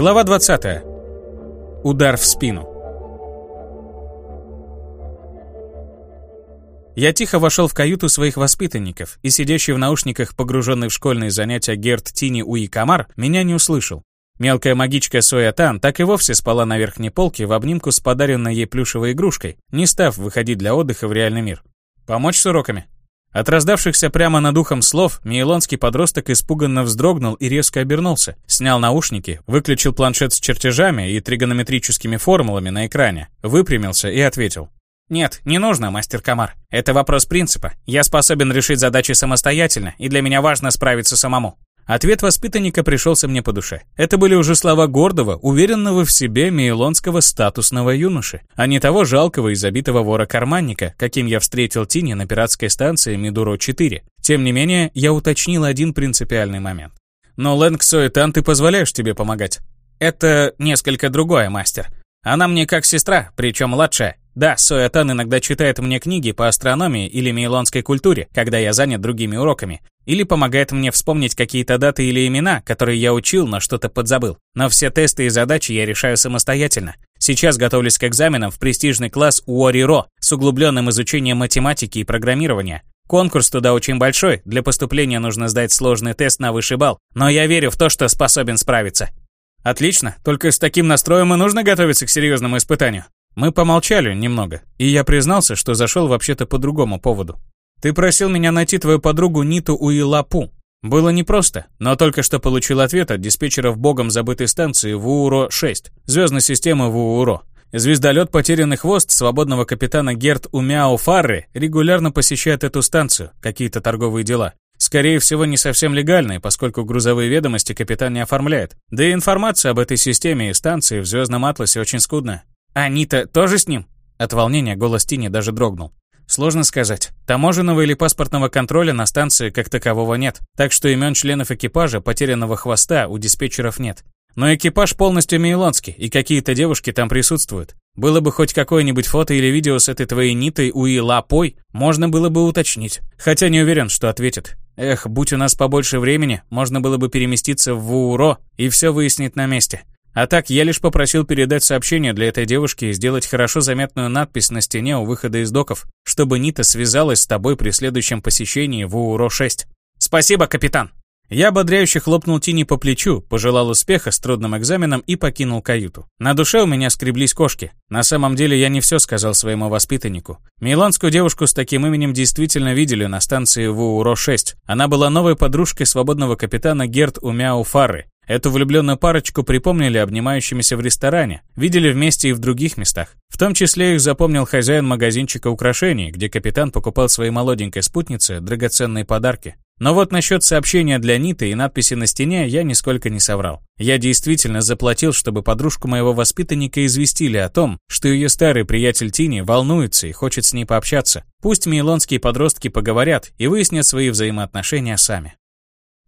Глава 20. Удар в спину. Я тихо вошел в каюту своих воспитанников, и сидящий в наушниках, погруженный в школьные занятия Герт Тини Уи Камар, меня не услышал. Мелкая магичка Соя Тан так и вовсе спала на верхней полке в обнимку с подаренной ей плюшевой игрушкой, не став выходить для отдыха в реальный мир. «Помочь с уроками?» От раздавшихся прямо над ухом слов, мейлонский подросток испуганно вздрогнул и резко обернулся, снял наушники, выключил планшет с чертежами и тригонометрическими формулами на экране, выпрямился и ответил. «Нет, не нужно, мастер Камар. Это вопрос принципа. Я способен решить задачи самостоятельно, и для меня важно справиться самому». Ответ воспитанника пришелся мне по душе. Это были уже слова гордого, уверенного в себе мейлонского статусного юноши, а не того жалкого и забитого вора-карманника, каким я встретил Тини на пиратской станции Мидуро-4. Тем не менее, я уточнил один принципиальный момент. «Но, Лэнг Соэтан, ты позволяешь тебе помогать?» «Это несколько другое, мастер. Она мне как сестра, причем младшая. Да, Соятан иногда читает мне книги по астрономии или мейлонской культуре, когда я занят другими уроками. Или помогает мне вспомнить какие-то даты или имена, которые я учил, но что-то подзабыл. Но все тесты и задачи я решаю самостоятельно. Сейчас готовлюсь к экзаменам в престижный класс УОРИРО с углубленным изучением математики и программирования. Конкурс туда очень большой, для поступления нужно сдать сложный тест на высший балл, но я верю в то, что способен справиться. Отлично, только с таким настроем и нужно готовиться к серьезному испытанию. Мы помолчали немного, и я признался, что зашел вообще-то по другому поводу. Ты просил меня найти твою подругу Ниту Уилапу. Было непросто, но только что получил ответ от диспетчера в богом забытой станции ВУРО-6, звездной системы ВУРО. Звездолет «Потерянный хвост» свободного капитана Герт Умяо Фарры регулярно посещает эту станцию, какие-то торговые дела. Скорее всего, не совсем легальные, поскольку грузовые ведомости капитан не оформляет. Да и информация об этой системе и станции в Звездном Атласе очень скудная. «А Нита тоже с ним?» От волнения голос Тини даже дрогнул. Сложно сказать. Таможенного или паспортного контроля на станции как такового нет, так что имен членов экипажа потерянного хвоста у диспетчеров нет. Но экипаж полностью мейлонский, и какие-то девушки там присутствуют. Было бы хоть какое-нибудь фото или видео с этой твоей Нитой Уи Лапой, можно было бы уточнить. Хотя не уверен, что ответит. Эх, будь у нас побольше времени, можно было бы переместиться в ВУРО и все выяснить на месте. А так, я лишь попросил передать сообщение для этой девушки и сделать хорошо заметную надпись на стене у выхода из доков, чтобы Нита связалась с тобой при следующем посещении в УРО-6. Спасибо, капитан! Я ободряюще хлопнул Тини по плечу, пожелал успеха с трудным экзаменом и покинул каюту. На душе у меня скреблись кошки. На самом деле я не все сказал своему воспитаннику. Миланскую девушку с таким именем действительно видели на станции в УРО-6. Она была новой подружкой свободного капитана Герт Умяу Фары, Эту влюбленную парочку припомнили обнимающимися в ресторане, видели вместе и в других местах. В том числе их запомнил хозяин магазинчика украшений, где капитан покупал своей молоденькой спутнице драгоценные подарки. Но вот насчет сообщения для Ниты и надписи на стене я нисколько не соврал. Я действительно заплатил, чтобы подружку моего воспитанника известили о том, что ее старый приятель Тини волнуется и хочет с ней пообщаться. Пусть мейлонские подростки поговорят и выяснят свои взаимоотношения сами.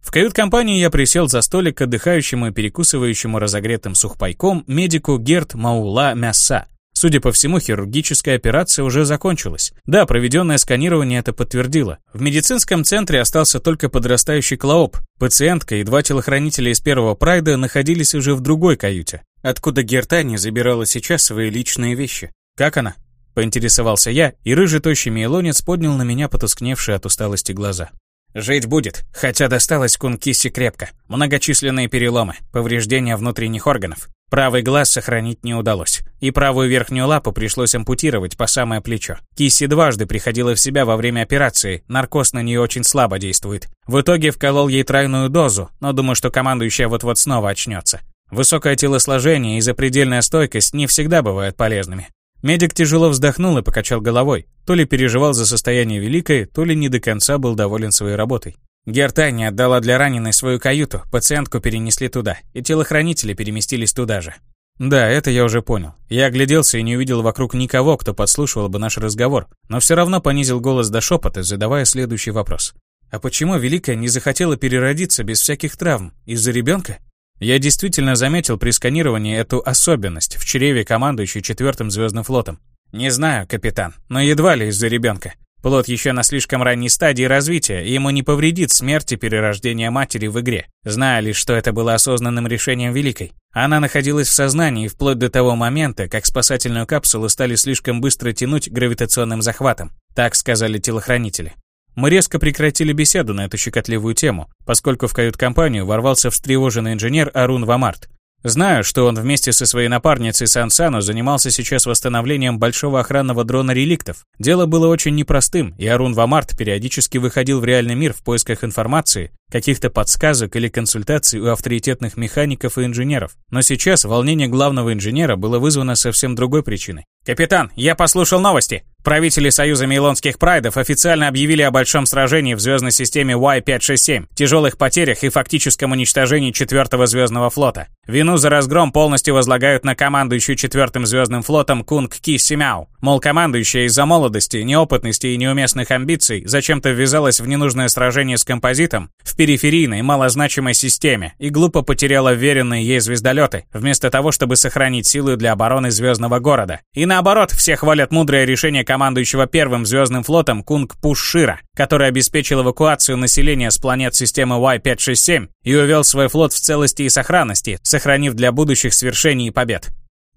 В кают-компании я присел за столик к отдыхающему и перекусывающему разогретым сухпайком медику Герт Маула Мяса. Судя по всему, хирургическая операция уже закончилась. Да, проведенное сканирование это подтвердило. В медицинском центре остался только подрастающий клооп. Пациентка и два телохранителя из первого прайда находились уже в другой каюте, откуда Гертани забирала сейчас свои личные вещи. «Как она?» — поинтересовался я, и рыжий тощий мейлонец поднял на меня потускневшие от усталости глаза. Жить будет, хотя досталось Кункиси крепко. Многочисленные переломы, повреждения внутренних органов. Правый глаз сохранить не удалось. И правую верхнюю лапу пришлось ампутировать по самое плечо. Кисси дважды приходила в себя во время операции, наркоз на нее очень слабо действует. В итоге вколол ей тройную дозу, но думаю, что командующая вот-вот снова очнется. Высокое телосложение и запредельная стойкость не всегда бывают полезными. Медик тяжело вздохнул и покачал головой. То ли переживал за состояние Великой, то ли не до конца был доволен своей работой. Гертани отдала для раненой свою каюту, пациентку перенесли туда, и телохранители переместились туда же. Да, это я уже понял. Я огляделся и не увидел вокруг никого, кто подслушивал бы наш разговор, но все равно понизил голос до шепота, задавая следующий вопрос. А почему Великая не захотела переродиться без всяких травм? Из-за ребенка? Я действительно заметил при сканировании эту особенность в чреве командующей четвертым звездным флотом. Не знаю, капитан, но едва ли из-за ребенка. Плод еще на слишком ранней стадии развития, и ему не повредит смерть и перерождение матери в игре, зная лишь, что это было осознанным решением Великой. Она находилась в сознании вплоть до того момента, как спасательную капсулу стали слишком быстро тянуть гравитационным захватом. Так сказали телохранители. Мы резко прекратили беседу на эту щекотливую тему, поскольку в кают-компанию ворвался встревоженный инженер Арун Вамарт, Знаю, что он вместе со своей напарницей Сансану занимался сейчас восстановлением большого охранного дрона реликтов. Дело было очень непростым, и Арун Вамарт периодически выходил в реальный мир в поисках информации, каких-то подсказок или консультаций у авторитетных механиков и инженеров. Но сейчас волнение главного инженера было вызвано совсем другой причиной. «Капитан, я послушал новости. Правители Союза Мейлонских Прайдов официально объявили о большом сражении в звездной системе Y-567, тяжелых потерях и фактическом уничтожении четвертого звездного флота. Вину за разгром полностью возлагают на командующую четвертым звездным флотом Кунг Ки Симяо. Мол, командующая из-за молодости, неопытности и неуместных амбиций зачем-то ввязалась в ненужное сражение с композитом в периферийной, малозначимой системе и глупо потеряла веренные ей звездолеты, вместо того, чтобы сохранить силы для обороны звездного города. И наоборот, все хвалят мудрое решение командующего первым звездным флотом Кунг Пушшира, который обеспечил эвакуацию населения с планет системы Y-567 и увел свой флот в целости и сохранности, сохранив для будущих свершений и побед.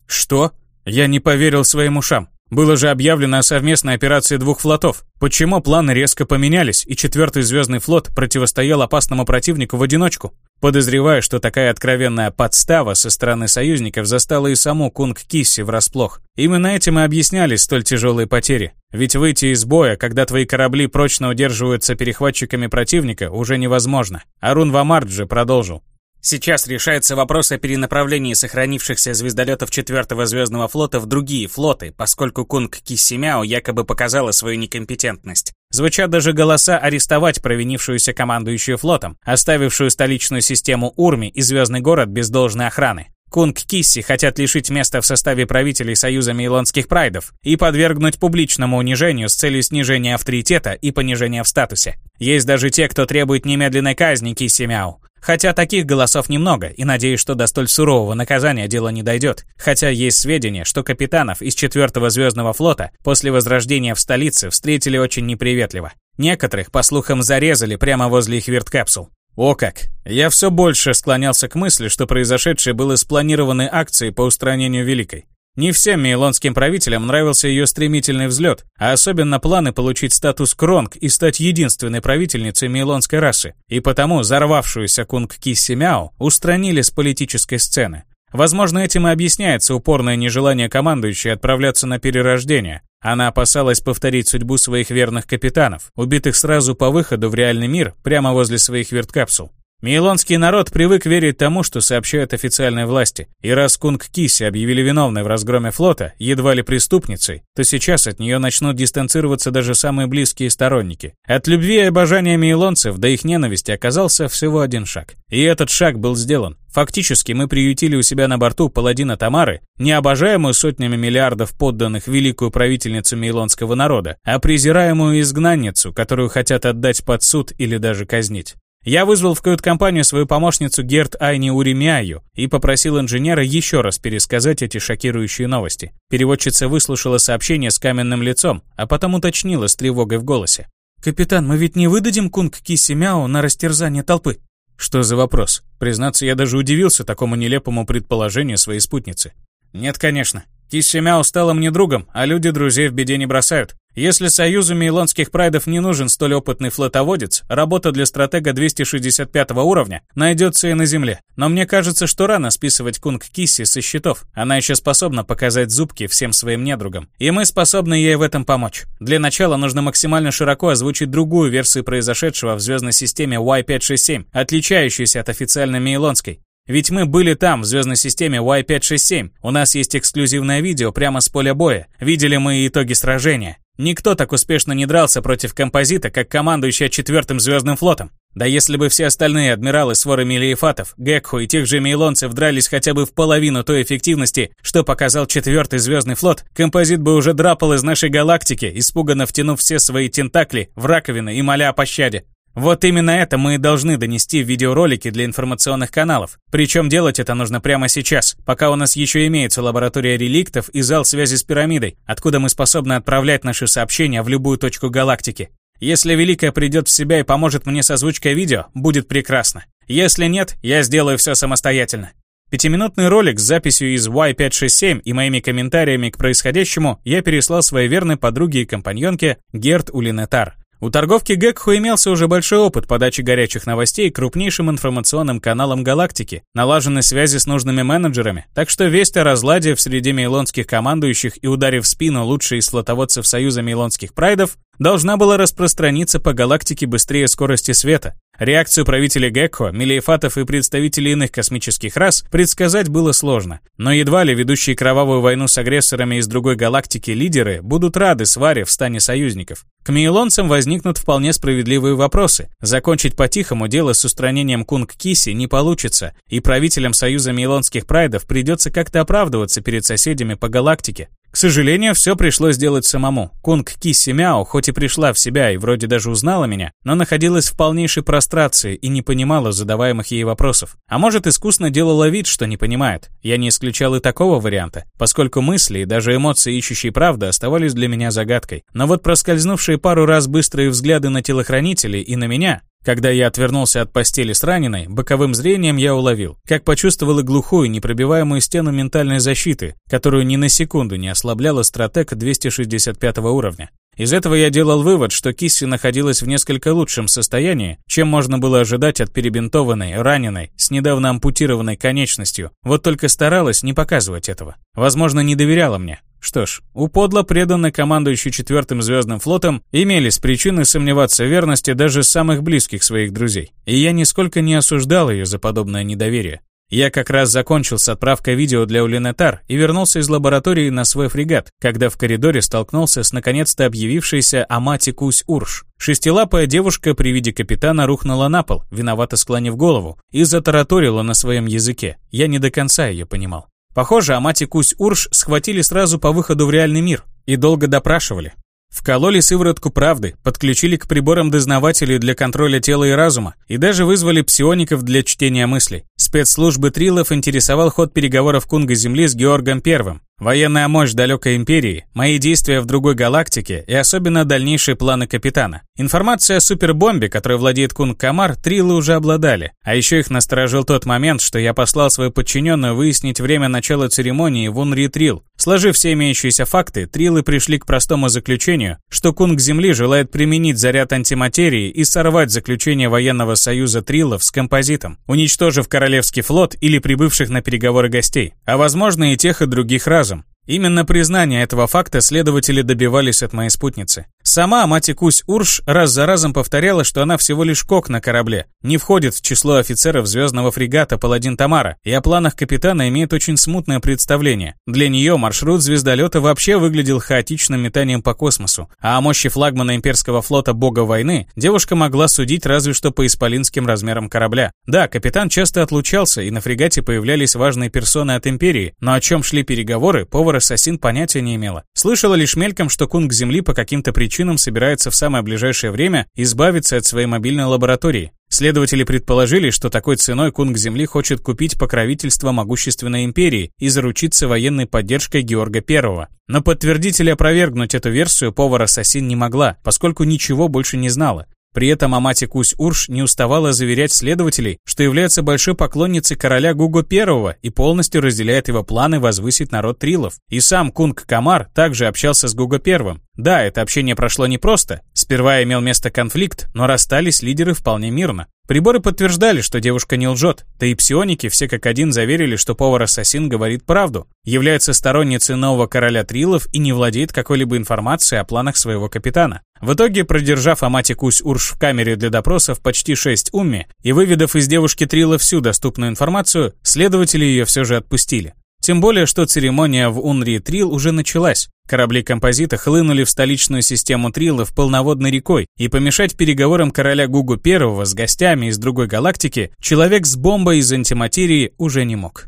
Что? Я не поверил своим ушам. Было же объявлено о совместной операции двух флотов. Почему планы резко поменялись, и четвертый звездный флот противостоял опасному противнику в одиночку? Подозреваю, что такая откровенная подстава со стороны союзников застала и саму Кунг Кисси врасплох. Именно этим и объяснялись столь тяжелые потери. Ведь выйти из боя, когда твои корабли прочно удерживаются перехватчиками противника, уже невозможно. Арун Вамарджи продолжил. Сейчас решается вопрос о перенаправлении сохранившихся звездолетов 4-го звездного флота в другие флоты, поскольку Кунг Киссимяо якобы показала свою некомпетентность. Звучат даже голоса арестовать провинившуюся командующую флотом, оставившую столичную систему Урми и звездный город без должной охраны. Кунг Кисси хотят лишить места в составе правителей Союза Мейлонских Прайдов и подвергнуть публичному унижению с целью снижения авторитета и понижения в статусе. Есть даже те, кто требует немедленной казни Кисси Мяу. Хотя таких голосов немного, и надеюсь, что до столь сурового наказания дело не дойдет. Хотя есть сведения, что капитанов из 4-го звездного флота после возрождения в столице встретили очень неприветливо. Некоторых, по слухам, зарезали прямо возле их верткапсул. О как! Я все больше склонялся к мысли, что произошедшее было спланированной акцией по устранению Великой. Не всем мейлонским правителям нравился ее стремительный взлет, а особенно планы получить статус Кронг и стать единственной правительницей мейлонской расы, и потому взорвавшуюся Кунг Кисси Мяо устранили с политической сцены. Возможно, этим и объясняется упорное нежелание командующей отправляться на перерождение. Она опасалась повторить судьбу своих верных капитанов, убитых сразу по выходу в реальный мир прямо возле своих верткапсул. Мейлонский народ привык верить тому, что сообщают официальные власти, и раз Кунг Киси объявили виновной в разгроме флота, едва ли преступницей, то сейчас от нее начнут дистанцироваться даже самые близкие сторонники. От любви и обожания мейлонцев до их ненависти оказался всего один шаг. И этот шаг был сделан. Фактически мы приютили у себя на борту паладина Тамары, не обожаемую сотнями миллиардов подданных великую правительницу мейлонского народа, а презираемую изгнанницу, которую хотят отдать под суд или даже казнить. Я вызвал в кают-компанию свою помощницу Герт Айни Уремяю и попросил инженера еще раз пересказать эти шокирующие новости. Переводчица выслушала сообщение с каменным лицом, а потом уточнила с тревогой в голосе. «Капитан, мы ведь не выдадим Кунг Киси Мяо на растерзание толпы?» Что за вопрос? Признаться, я даже удивился такому нелепому предположению своей спутницы. «Нет, конечно. Киси Мяо стала мне другом, а люди друзей в беде не бросают. Если Союзу мейлонских прайдов не нужен столь опытный флотоводец, работа для стратега 265 уровня найдется и на Земле. Но мне кажется, что рано списывать Кунг Кисси со счетов. Она еще способна показать зубки всем своим недругам. И мы способны ей в этом помочь. Для начала нужно максимально широко озвучить другую версию произошедшего в звездной системе Y567, отличающуюся от официальной мейлонской. Ведь мы были там, в звездной системе Y567. У нас есть эксклюзивное видео прямо с поля боя. Видели мы итоги сражения. Никто так успешно не дрался против композита, как командующий четвертым звездным флотом. Да если бы все остальные адмиралы своры Мелиефатов, Гекху и тех же мейлонцев дрались хотя бы в половину той эффективности, что показал четвертый звездный флот, композит бы уже драпал из нашей галактики, испуганно втянув все свои тентакли в раковины и моля о пощаде. Вот именно это мы и должны донести в видеоролике для информационных каналов. Причем делать это нужно прямо сейчас, пока у нас еще имеется лаборатория реликтов и зал связи с пирамидой, откуда мы способны отправлять наши сообщения в любую точку галактики. Если Великая придет в себя и поможет мне с озвучкой видео, будет прекрасно. Если нет, я сделаю все самостоятельно. Пятиминутный ролик с записью из Y567 и моими комментариями к происходящему я переслал своей верной подруге и компаньонке Герт Улинетар. У торговки Гекху имелся уже большой опыт подачи горячих новостей крупнейшим информационным каналам галактики, налажены связи с нужными менеджерами, так что весть о разладе в среде мейлонских командующих и ударе в спину лучшей из флотоводцев Союза мейлонских прайдов должна была распространиться по галактике быстрее скорости света. Реакцию правителей Гекко, мелиефатов и представителей иных космических рас предсказать было сложно. Но едва ли ведущие кровавую войну с агрессорами из другой галактики лидеры будут рады сваре в стане союзников. К мейлонцам возникнут вполне справедливые вопросы. Закончить по-тихому дело с устранением Кунг-Киси не получится, и правителям Союза мейлонских прайдов придется как-то оправдываться перед соседями по галактике. К сожалению, все пришлось делать самому. Кунг Ки Мяо хоть и пришла в себя и вроде даже узнала меня, но находилась в полнейшей прострации и не понимала задаваемых ей вопросов. А может, искусно делала вид, что не понимает. Я не исключал и такого варианта, поскольку мысли и даже эмоции ищущей правды оставались для меня загадкой. Но вот проскользнувшие пару раз быстрые взгляды на телохранителей и на меня когда я отвернулся от постели с раненой, боковым зрением я уловил, как почувствовал и глухую, непробиваемую стену ментальной защиты, которую ни на секунду не ослабляла стратег 265 уровня. Из этого я делал вывод, что Кисси находилась в несколько лучшем состоянии, чем можно было ожидать от перебинтованной, раненой, с недавно ампутированной конечностью, вот только старалась не показывать этого. Возможно, не доверяла мне. Что ж, у подло преданной командующей четвертым звездным флотом имелись причины сомневаться в верности даже самых близких своих друзей. И я нисколько не осуждал ее за подобное недоверие. Я как раз закончил с отправкой видео для Улинетар и вернулся из лаборатории на свой фрегат, когда в коридоре столкнулся с наконец-то объявившейся Амати Кусь Урш. Шестилапая девушка при виде капитана рухнула на пол, виновато склонив голову, и затараторила на своем языке. Я не до конца ее понимал. Похоже, Амати Кусь Урш схватили сразу по выходу в реальный мир и долго допрашивали. Вкололи сыворотку правды, подключили к приборам дознавателей для контроля тела и разума и даже вызвали псиоников для чтения мыслей. Спецслужбы Трилов интересовал ход переговоров Кунга Земли с Георгом Первым. Военная мощь далекой империи, мои действия в другой галактике и особенно дальнейшие планы капитана. Информацией о супербомбе, которой владеет Кунг Камар, Трилы уже обладали. А еще их насторожил тот момент, что я послал свою подчиненную выяснить время начала церемонии в Унри Трил. Сложив все имеющиеся факты, Трилы пришли к простому заключению, что Кунг Земли желает применить заряд антиматерии и сорвать заключение военного союза Трилов с композитом, уничтожив Королевский флот или прибывших на переговоры гостей, а возможно и тех и других разум. Именно признание этого факта следователи добивались от моей спутницы. Сама мать Кусь Урш раз за разом повторяла, что она всего лишь кок на корабле, не входит в число офицеров звездного фрегата «Паладин Тамара» и о планах капитана имеет очень смутное представление. Для нее маршрут звездолета вообще выглядел хаотичным метанием по космосу, а о мощи флагмана имперского флота бога войны девушка могла судить разве что по исполинским размерам корабля. Да, капитан часто отлучался, и на фрегате появлялись важные персоны от империи, но о чем шли переговоры, повар-ассасин понятия не имела. Слышала лишь мельком, что кунг Земли по каким-то причинам причинам собирается в самое ближайшее время избавиться от своей мобильной лаборатории. Следователи предположили, что такой ценой Кунг Земли хочет купить покровительство могущественной империи и заручиться военной поддержкой Георга I. Но подтвердить или опровергнуть эту версию повар-ассасин не могла, поскольку ничего больше не знала. При этом Амати Кусь Урш не уставала заверять следователей, что является большой поклонницей короля Гуго I и полностью разделяет его планы возвысить народ Трилов. И сам Кунг Камар также общался с Гуго I. Да, это общение прошло непросто. Сперва имел место конфликт, но расстались лидеры вполне мирно. Приборы подтверждали, что девушка не лжет, да и псионики все как один заверили, что повар-ассасин говорит правду, является сторонницей нового короля Трилов и не владеет какой-либо информацией о планах своего капитана. В итоге, продержав Амати Кусь Урш в камере для допросов почти 6 умми и выведав из девушки Трила всю доступную информацию, следователи ее все же отпустили. Тем более, что церемония в Унри Трил уже началась. Корабли композита хлынули в столичную систему Трилов полноводной рекой, и помешать переговорам короля Гугу I с гостями из другой галактики человек с бомбой из антиматерии уже не мог.